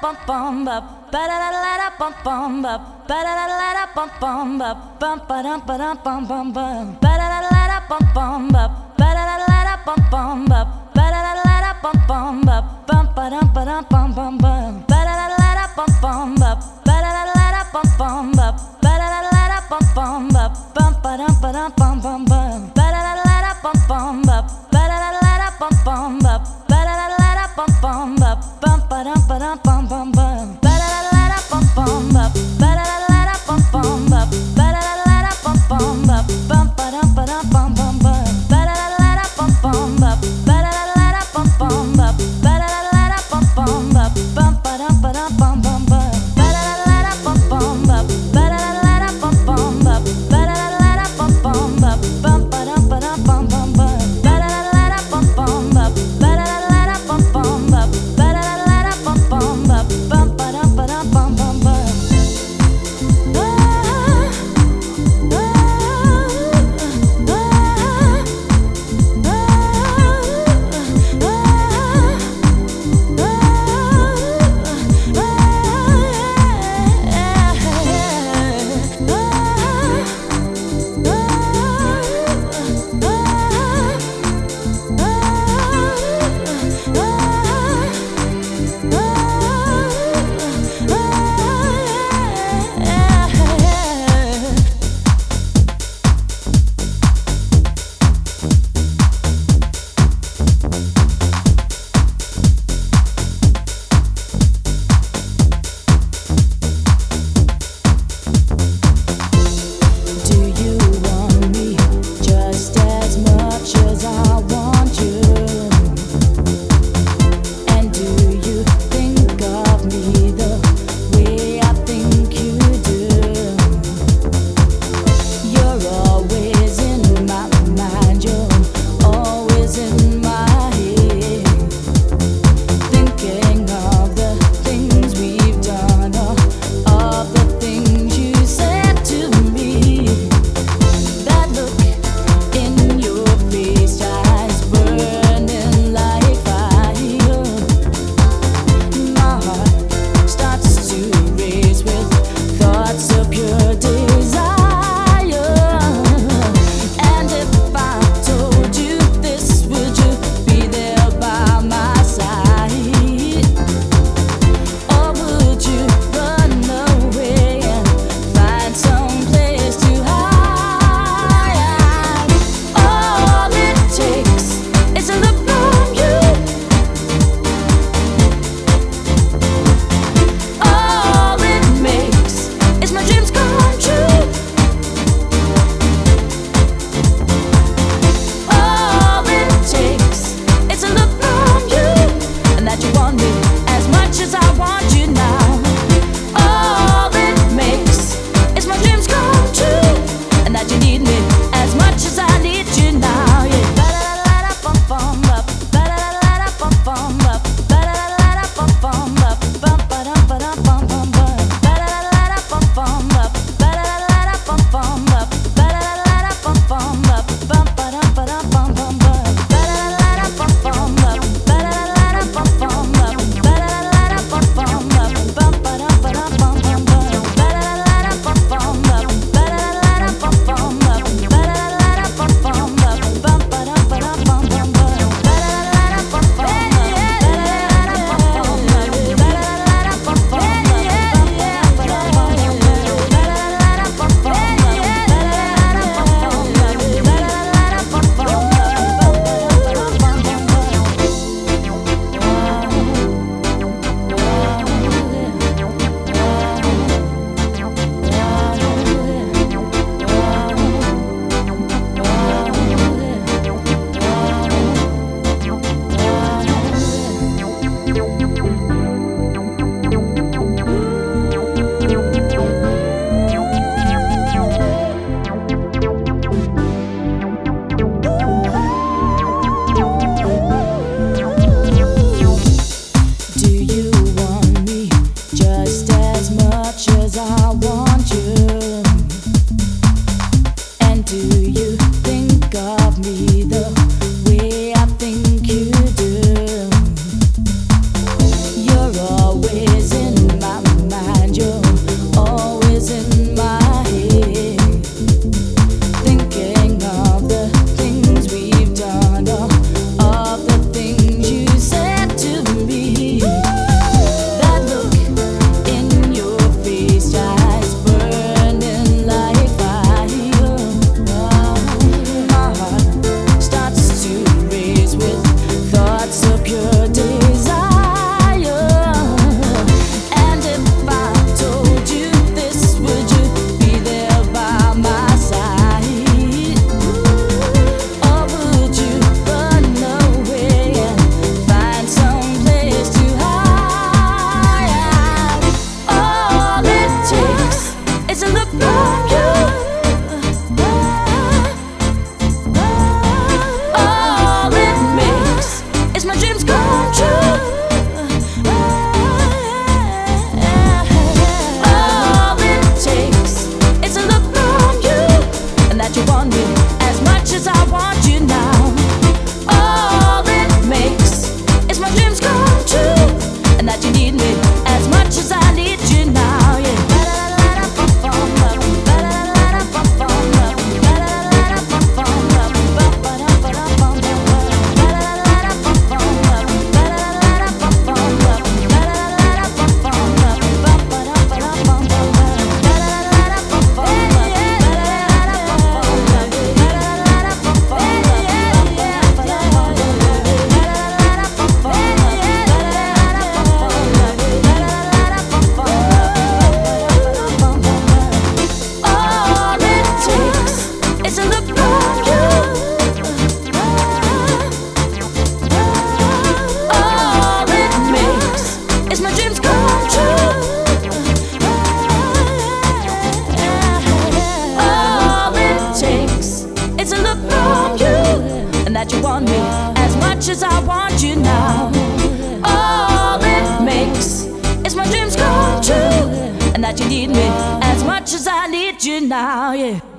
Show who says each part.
Speaker 1: pom pom ba pararara pom pom ba pararara pom pom ba pam param param pam pam pam pararara pom pom ba pararara pom pom ba pararara pom pom ba pam param param pam pam pam pararara pom pom ba pararara pom pom ba pararara pom pom ba pam param param pam pam pam pararara pom pom ba pararara pom pom ba as much as I do that you want me as much as I want you now. All it makes is my dreams come true, and that you need me as much as I need you now. Yeah.